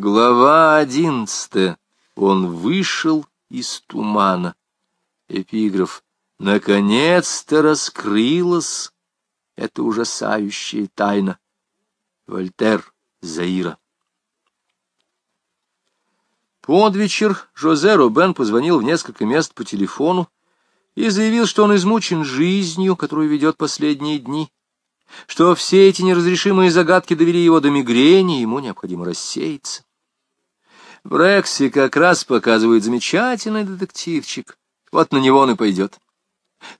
Глава одиннадцатая. Он вышел из тумана. Эпиграф. Наконец-то раскрылась эта ужасающая тайна. Вольтер Заира. Под вечер Жозе Робен позвонил в несколько мест по телефону и заявил, что он измучен жизнью, которую ведет последние дни, что все эти неразрешимые загадки довели его до мигрени, ему необходимо рассеяться. Брекси как раз показывает замечательный детективчик. Вот на него он и пойдет.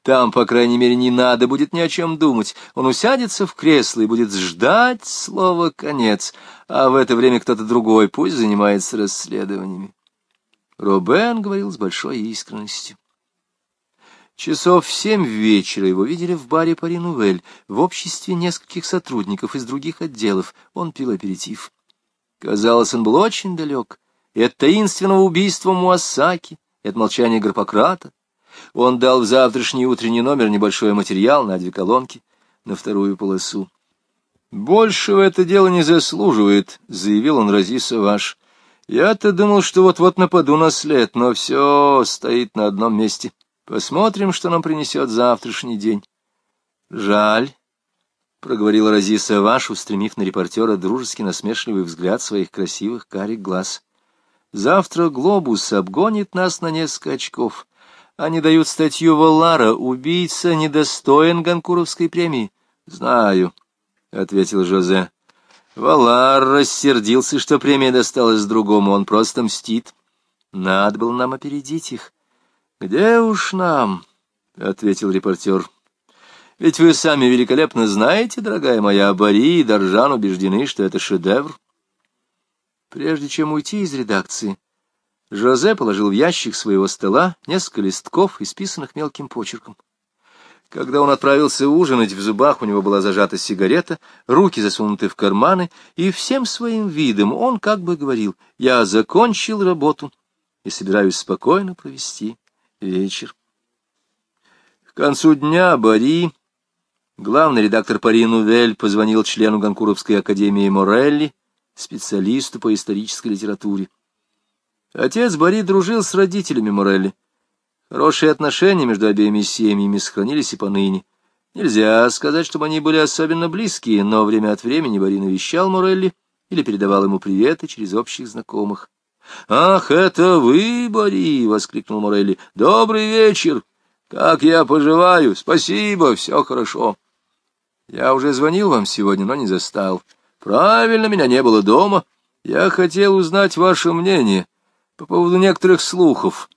Там, по крайней мере, не надо будет ни о чем думать. Он усядется в кресло и будет ждать слова «конец», а в это время кто-то другой пусть занимается расследованиями. Робен говорил с большой искренностью. Часов в семь вечера его видели в баре Паринувель в обществе нескольких сотрудников из других отделов. Он пил аперитив. Казалось, он был очень далек и таинственного убийства Муасаки, и от молчания Гарпократа. Он дал в завтрашний утренний номер небольшой материал на две колонки, на вторую полосу. «Большего это дело не заслуживает», — заявил он Рази Саваш. «Я-то думал, что вот-вот нападу на след, но все стоит на одном месте». Посмотрим, что нам принесет завтрашний день. Жаль, — проговорила Розиса Ваш, устремив на репортера дружеский насмешливый взгляд своих красивых карих глаз. Завтра глобус обгонит нас на несколько очков. Они дают статью Валара «Убийца недостоин Ганкуровской премии». «Знаю», — ответил Жозе. Валар рассердился, что премия досталась другому, он просто мстит. Надо было нам опередить их. — Где уж нам? — ответил репортер. — Ведь вы сами великолепно знаете, дорогая моя, Бори и Доржан убеждены, что это шедевр. Прежде чем уйти из редакции, Жозе положил в ящик своего стола несколько листков, исписанных мелким почерком. Когда он отправился ужинать, в зубах у него была зажата сигарета, руки засунуты в карманы, и всем своим видом он как бы говорил «Я закончил работу и собираюсь спокойно провести вечер. К концу дня Бари, главный редактор Пари Нувель, позвонил члену Ганкуровской академии Морелли, специалисту по исторической литературе. Отец Бари дружил с родителями Морелли. Хорошие отношения между обеими семьями сохранились и поныне. Нельзя сказать, чтобы они были особенно близкие, но время от времени Бари навещал Морелли или передавал ему приветы через общих знакомых. «Ах, это вы, Бори!» — воскликнул Морелли. «Добрый вечер! Как я поживаю? Спасибо, все хорошо!» «Я уже звонил вам сегодня, но не застал. Правильно, меня не было дома. Я хотел узнать ваше мнение по поводу некоторых слухов.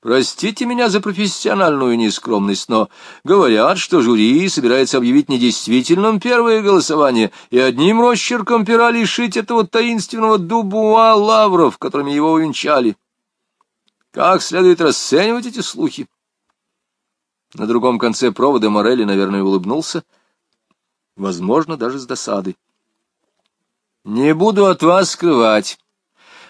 Простите меня за профессиональную нескромность, но говорят, что жюри собирается объявить недействительным первое голосование и одним росчерком пера лишить этого таинственного дубуа лавров, которыми его увенчали. Как следует расценивать эти слухи? На другом конце провода Морелли, наверное, улыбнулся, возможно, даже с досадой. «Не буду от вас скрывать.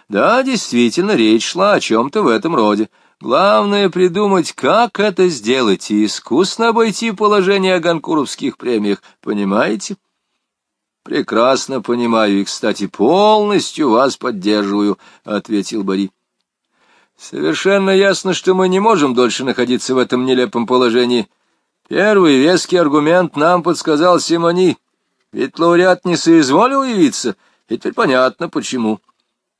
Да, действительно, речь шла о чем-то в этом роде». Главное придумать, как это сделать, и искусно обойти положение о Ганкуровских премиях, понимаете? Прекрасно понимаю, и, кстати, полностью вас поддерживаю, — ответил Бори. Совершенно ясно, что мы не можем дольше находиться в этом нелепом положении. Первый веский аргумент нам подсказал Симони, ведь лауреат не соизволил явиться, и теперь понятно, почему.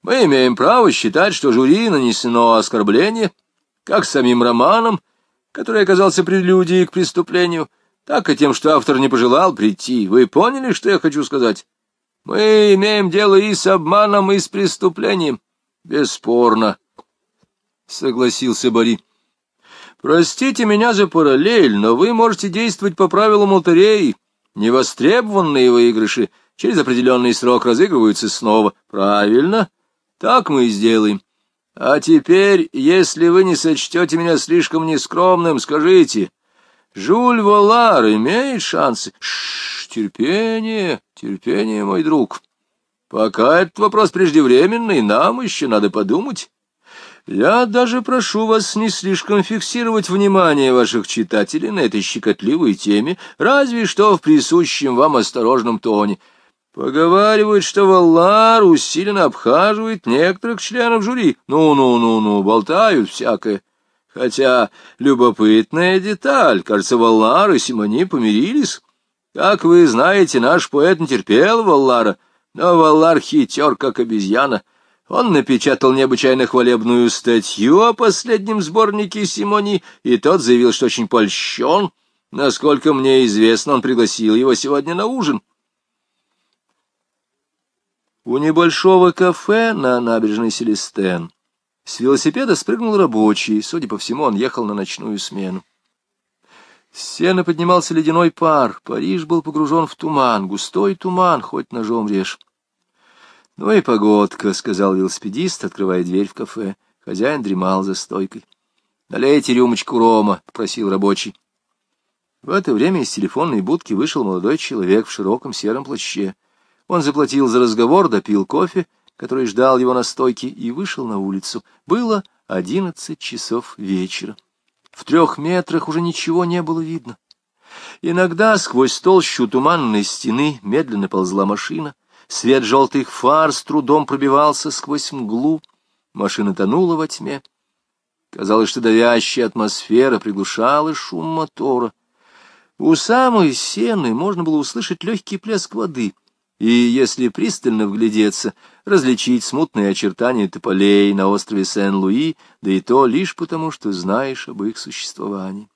Мы имеем право считать, что жюри нанесено оскорбление, — как самим романом, который оказался прелюдией к преступлению, так и тем, что автор не пожелал прийти. Вы поняли, что я хочу сказать? Мы имеем дело и с обманом, и с преступлением. Бесспорно, — согласился Бори. Простите меня за параллель, но вы можете действовать по правилам лотереи. Невостребованные выигрыши через определенный срок разыгрываются снова. Правильно, так мы и сделаем. А теперь, если вы не сочтете меня слишком нескромным, скажите, Жюль Волар имеет шансы? Шш, терпение, терпение, мой друг. Пока этот вопрос преждевременный, нам еще надо подумать. Я даже прошу вас не слишком фиксировать внимание ваших читателей на этой щекотливой теме, разве что в присущем вам осторожном тоне. Поговаривают, что Валлар усиленно обхаживает некоторых членов жюри. Ну-ну-ну-ну, болтают всякое. Хотя любопытная деталь, кажется, Валлар и Симони помирились. Как вы знаете, наш поэт не терпел Валлара, но Валлар хитер, как обезьяна. Он напечатал необычайно хвалебную статью о последнем сборнике Симони, и тот заявил, что очень польщен. Насколько мне известно, он пригласил его сегодня на ужин. У небольшого кафе на набережной Селестен с велосипеда спрыгнул рабочий, судя по всему, он ехал на ночную смену. С сена поднимался ледяной пар, Париж был погружен в туман, густой туман, хоть ножом режь. — Ну и погодка, — сказал велосипедист, открывая дверь в кафе. Хозяин дремал за стойкой. — Налейте рюмочку рома, — попросил рабочий. В это время из телефонной будки вышел молодой человек в широком сером плаще. Он заплатил за разговор, допил кофе, который ждал его на стойке, и вышел на улицу. Было одиннадцать часов вечера. В трех метрах уже ничего не было видно. Иногда сквозь толщу туманной стены медленно ползла машина. Свет желтых фар с трудом пробивался сквозь мглу. Машина тонула во тьме. Казалось, что давящая атмосфера приглушала шум мотора. У самой сены можно было услышать легкий плеск воды — и, если пристально вглядеться, различить смутные очертания тополей на острове Сен-Луи, да и то лишь потому, что знаешь об их существовании.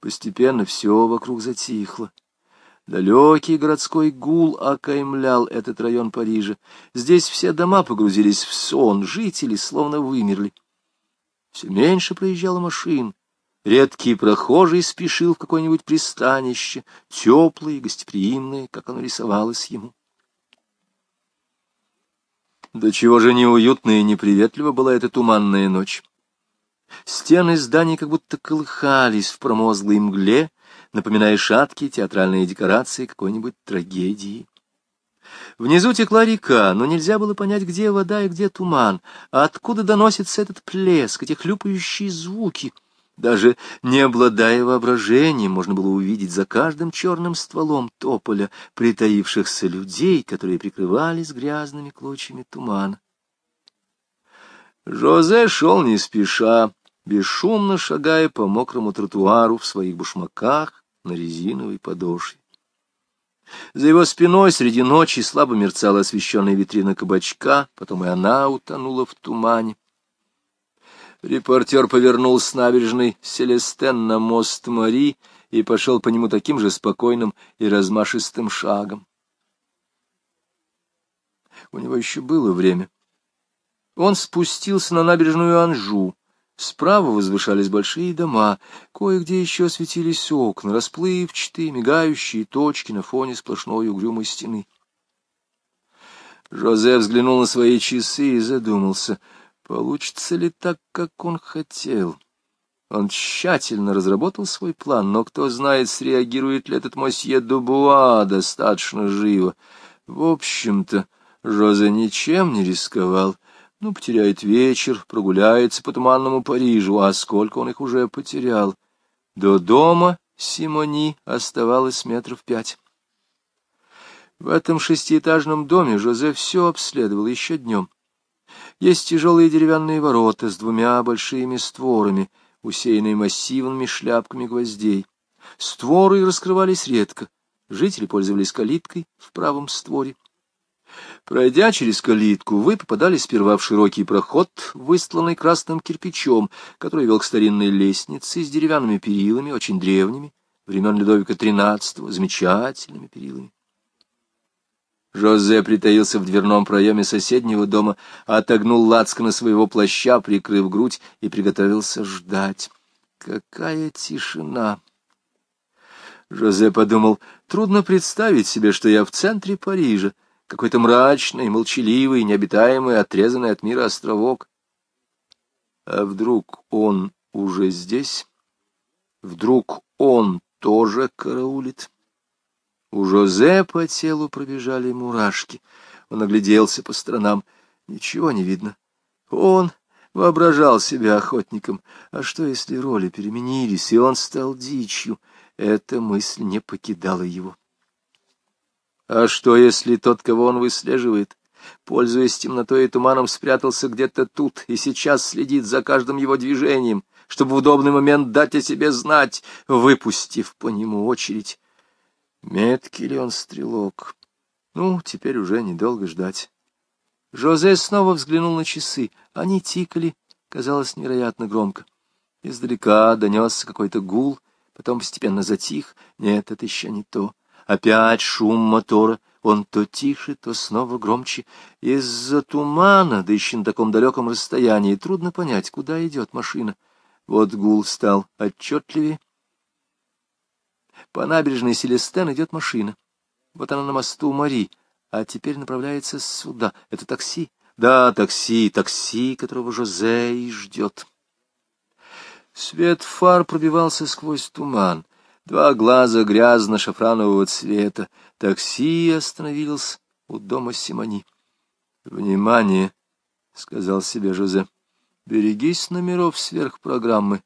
Постепенно все вокруг затихло. Далекий городской гул окаймлял этот район Парижа. Здесь все дома погрузились в сон, жители словно вымерли. Все меньше проезжало машин, Редкий прохожий спешил в какое-нибудь пристанище, теплое и гостеприимное, как оно рисовалось ему. До чего же неуютно и неприветлива была эта туманная ночь. Стены зданий как будто колыхались в промозглой мгле, напоминая шаткие театральные декорации какой-нибудь трагедии. Внизу текла река, но нельзя было понять, где вода и где туман, а откуда доносится этот плеск, эти хлюпающие звуки — даже не обладая воображением, можно было увидеть за каждым черным стволом тополя притаившихся людей, которые прикрывались грязными клочьями тумана. Жозе шел не спеша, бесшумно шагая по мокрому тротуару в своих башмаках на резиновой подошве. За его спиной среди ночи слабо мерцала освещенная витрина кабачка, потом и она утонула в тумане. Репортер повернул с набережной Селестен на мост Мари и пошел по нему таким же спокойным и размашистым шагом. У него еще было время. Он спустился на набережную Анжу. Справа возвышались большие дома, кое-где еще светились окна, расплывчатые, мигающие точки на фоне сплошной угрюмой стены. Жозе взглянул на свои часы и задумался — Получится ли так, как он хотел? Он тщательно разработал свой план, но кто знает, среагирует ли этот мосье Дубуа достаточно живо. В общем-то, Жозе ничем не рисковал. Ну, потеряет вечер, прогуляется по туманному Парижу, а сколько он их уже потерял. До дома Симони оставалось метров пять. В этом шестиэтажном доме Жозе все обследовал еще днем. Есть тяжелые деревянные ворота с двумя большими створами, усеянные массивными шляпками гвоздей. Створы раскрывались редко, жители пользовались калиткой в правом створе. Пройдя через калитку, вы попадали сперва в широкий проход, выстланный красным кирпичом, который вел к старинной лестнице с деревянными перилами, очень древними, времен Людовика XIII, замечательными перилами. Жозе притаился в дверном проеме соседнего дома, отогнул лацкана своего плаща, прикрыв грудь, и приготовился ждать. Какая тишина! Жозе подумал, трудно представить себе, что я в центре Парижа, какой-то мрачный, молчаливый, необитаемый, отрезанный от мира островок. А вдруг он уже здесь? Вдруг он тоже караулит? У Жозе по телу пробежали мурашки. Он огляделся по сторонам. Ничего не видно. Он воображал себя охотником. А что, если роли переменились, и он стал дичью? Эта мысль не покидала его. А что, если тот, кого он выслеживает, пользуясь темнотой и туманом, спрятался где-то тут и сейчас следит за каждым его движением, чтобы в удобный момент дать о себе знать, выпустив по нему очередь? Меткий ли он стрелок? Ну, теперь уже недолго ждать. Жозе снова взглянул на часы. Они тикали, казалось, невероятно громко. Издалека донесся какой-то гул, потом постепенно затих. Нет, это еще не то. Опять шум мотора. Он то тише, то снова громче. Из-за тумана, да еще на таком далеком расстоянии, трудно понять, куда идет машина. Вот гул стал отчетливее. По набережной Селестен идет машина. Вот она на мосту Мари, а теперь направляется сюда. Это такси. Да, такси, такси, которого Жозе и ждет. Свет фар пробивался сквозь туман. Два глаза грязно-шафранового цвета. Такси остановился у дома Симони. «Внимание!» — сказал себе Жозе. «Берегись номеров сверхпрограммы».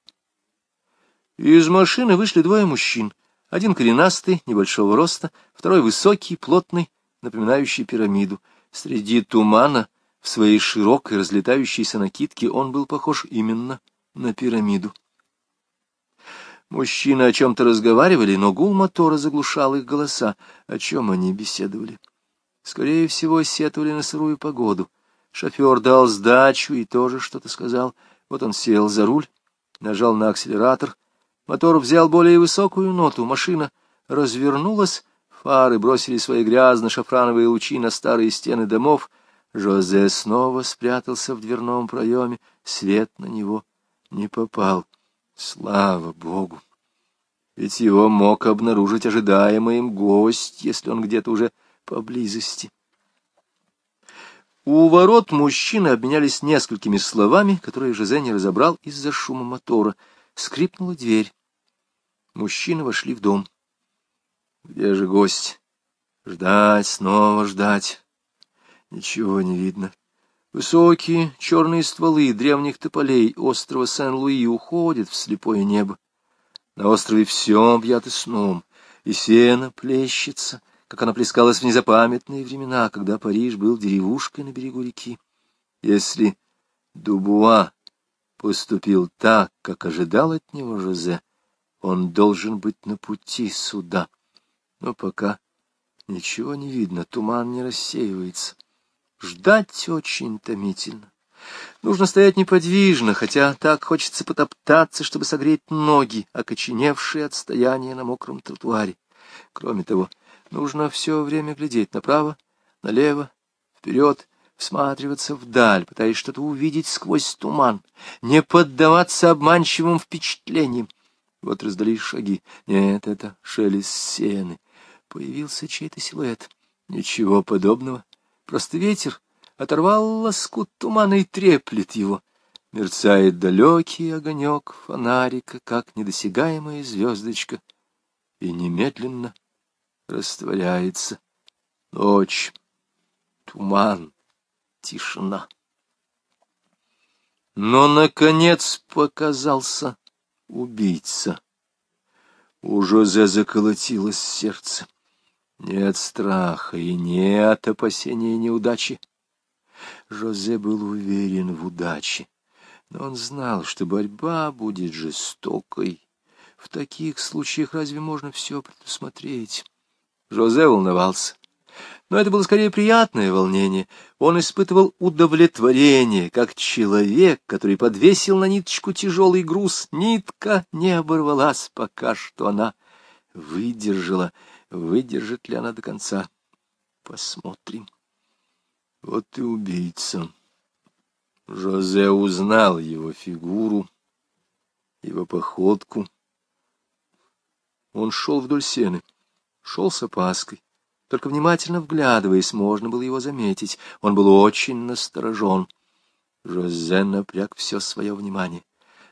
Из машины вышли двое мужчин. Один коренастый, небольшого роста, второй высокий, плотный, напоминающий пирамиду. Среди тумана, в своей широкой разлетающейся накидке, он был похож именно на пирамиду. Мужчины о чем-то разговаривали, но гул мотора заглушал их голоса. О чем они беседовали? Скорее всего, сетовали на сырую погоду. Шофер дал сдачу и тоже что-то сказал. Вот он сел за руль, нажал на акселератор. Мотор взял более высокую ноту. Машина развернулась, фары бросили свои грязно-шафрановые лучи на старые стены домов. Жозе снова спрятался в дверном проеме. Свет на него не попал. Слава Богу! Ведь его мог обнаружить ожидаемый им гость, если он где-то уже поблизости. У ворот мужчины обменялись несколькими словами, которые Жозе не разобрал из-за шума мотора. Скрипнула дверь. Мужчины вошли в дом. Где же гость? Ждать, снова ждать. Ничего не видно. Высокие черные стволы древних тополей острова Сен-Луи уходят в слепое небо. На острове все объято сном, и сено плещется, как оно плескалось в незапамятные времена, когда Париж был деревушкой на берегу реки. Если Дубуа поступил так, как ожидал от него Жозе, он должен быть на пути сюда. Но пока ничего не видно, туман не рассеивается. Ждать очень томительно. Нужно стоять неподвижно, хотя так хочется потоптаться, чтобы согреть ноги, окоченевшие от стояния на мокром тротуаре. Кроме того, нужно все время глядеть направо, налево, вперед, всматриваться вдаль, пытаясь что-то увидеть сквозь туман, не поддаваться обманчивым впечатлениям. Вот раздались шаги. Нет, это шелест сены. Появился чей-то силуэт. Ничего подобного. Просто ветер оторвал лоскут тумана и треплет его. Мерцает далекий огонек фонарика, как недосягаемая звездочка, и немедленно растворяется. Ночь, туман, тишина. Но, наконец, показался убийца. У Жозе заколотилось сердце. Не от страха и не от опасения неудачи. Жозе был уверен в удаче, но он знал, что борьба будет жестокой. В таких случаях разве можно все предусмотреть? Жозе волновался. Но это было скорее приятное волнение. Он испытывал удовлетворение, как человек, который подвесил на ниточку тяжелый груз. Нитка не оборвалась, пока что она выдержала Выдержит ли она до конца? Посмотрим. Вот и убийца. Жозе узнал его фигуру, его походку. Он шел вдоль сены, шел с опаской. Только внимательно вглядываясь, можно было его заметить. Он был очень насторожен. Жозе напряг все свое внимание.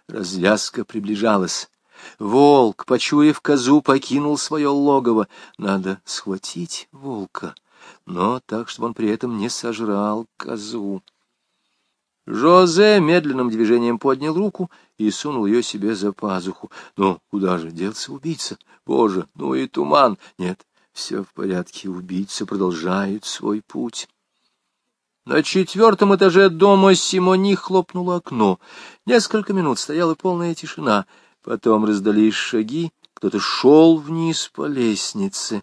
Развязка приближалась. Волк, почуяв козу, покинул свое логово. Надо схватить волка, но так, чтобы он при этом не сожрал козу. Жозе медленным движением поднял руку и сунул ее себе за пазуху. Но куда же делся убийца? Боже, ну и туман! Нет, Все в порядке, убийца продолжает свой путь. На четвертом этаже дома Симони хлопнуло окно. Несколько минут стояла полная тишина. Потом раздались шаги, кто-то шел вниз по лестнице.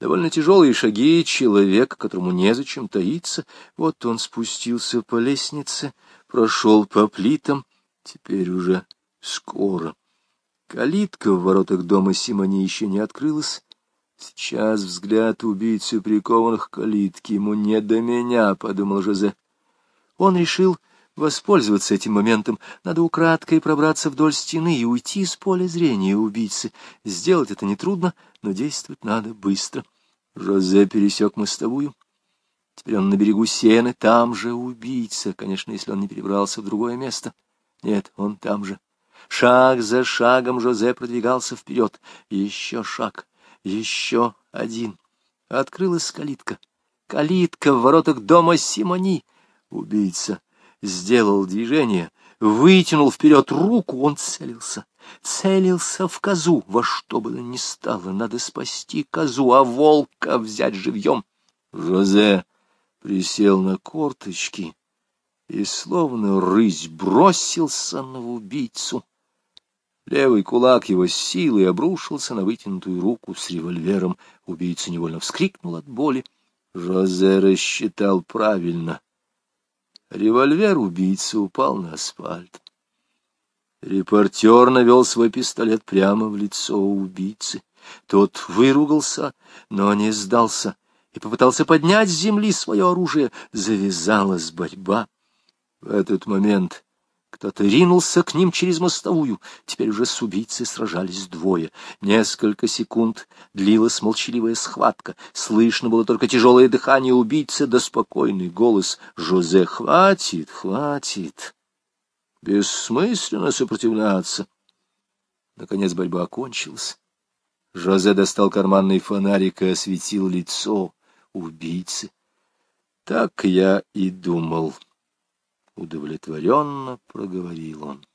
Довольно тяжелые шаги человека, которому незачем таиться. Вот он спустился по лестнице, прошел по плитам, теперь уже скоро. Калитка в воротах дома Симони еще не открылась. Сейчас взгляд убийцы прикован к калитке. Ему не до меня, — подумал Жозе. Он решил воспользоваться этим моментом. Надо украдкой пробраться вдоль стены и уйти из поля зрения убийцы. Сделать это нетрудно, но действовать надо быстро. Жозе пересек мостовую. Теперь он на берегу сены, там же убийца, конечно, если он не перебрался в другое место. Нет, он там же. Шаг за шагом Жозе продвигался вперед. Еще шаг. Еще один. Открылась калитка. Калитка в воротах дома Симони. Убийца сделал движение, вытянул вперед руку, он целился. Целился в козу, во что бы то ни стало, надо спасти козу, а волка взять живьем. Жозе присел на корточки и, словно рысь, бросился на убийцу. Левый кулак его силой обрушился на вытянутую руку с револьвером. Убийца невольно вскрикнул от боли. Жозе рассчитал правильно. Револьвер убийцы упал на асфальт. Репортер навел свой пистолет прямо в лицо убийцы. Тот выругался, но не сдался и попытался поднять с земли свое оружие. Завязалась борьба. В этот момент кто-то ринулся к ним через мостовую. Теперь уже с убийцей сражались двое. Несколько секунд длилась молчаливая схватка. Слышно было только тяжелое дыхание убийцы да спокойный голос «Жозе, хватит, хватит!» Бессмысленно сопротивляться. Наконец борьба окончилась. Жозе достал карманный фонарик и осветил лицо убийцы. Так я и думал. Удовлетворенно проговорил он.